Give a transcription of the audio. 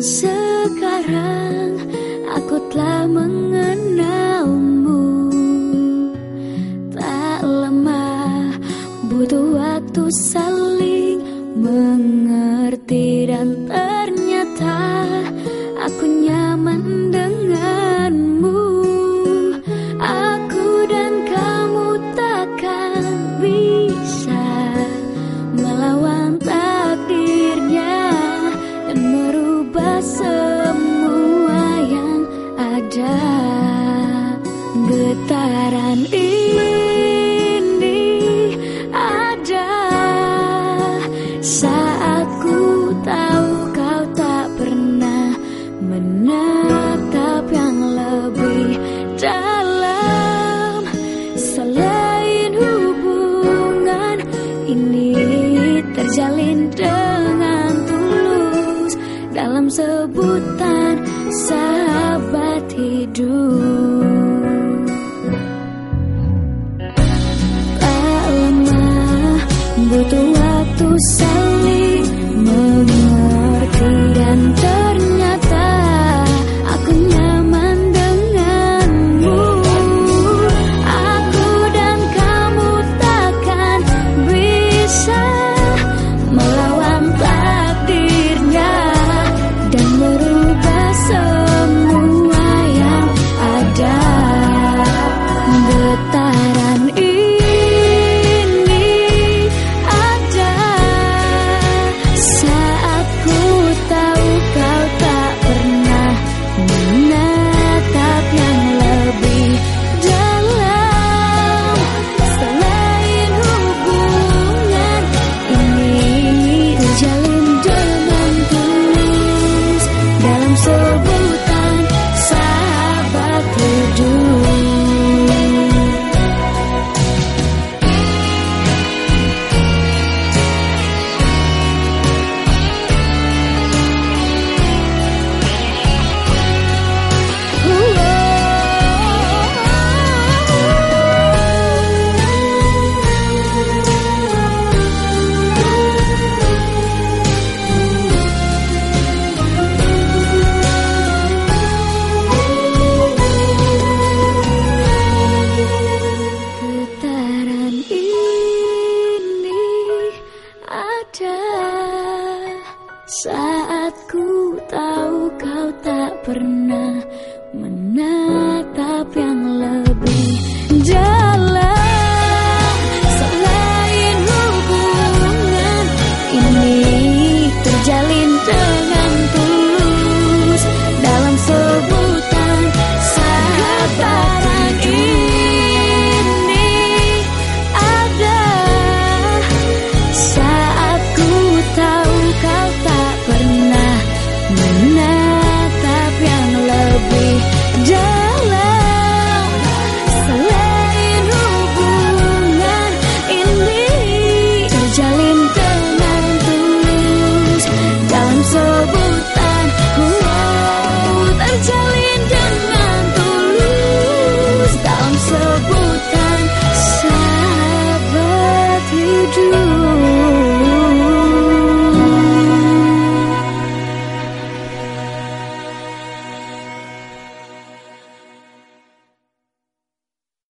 sekarang aku telah mengenalmu. Tak lama butuh waktu saling mengerti dan ternyata merubah semua yang ada. Getaran ini ada. Saat ku tahu kau tak pernah menatap yang lebih dalam. Selain hubungan ini sahabat hidup. Tak butuh waktu saling mengerti dan petang pernah menang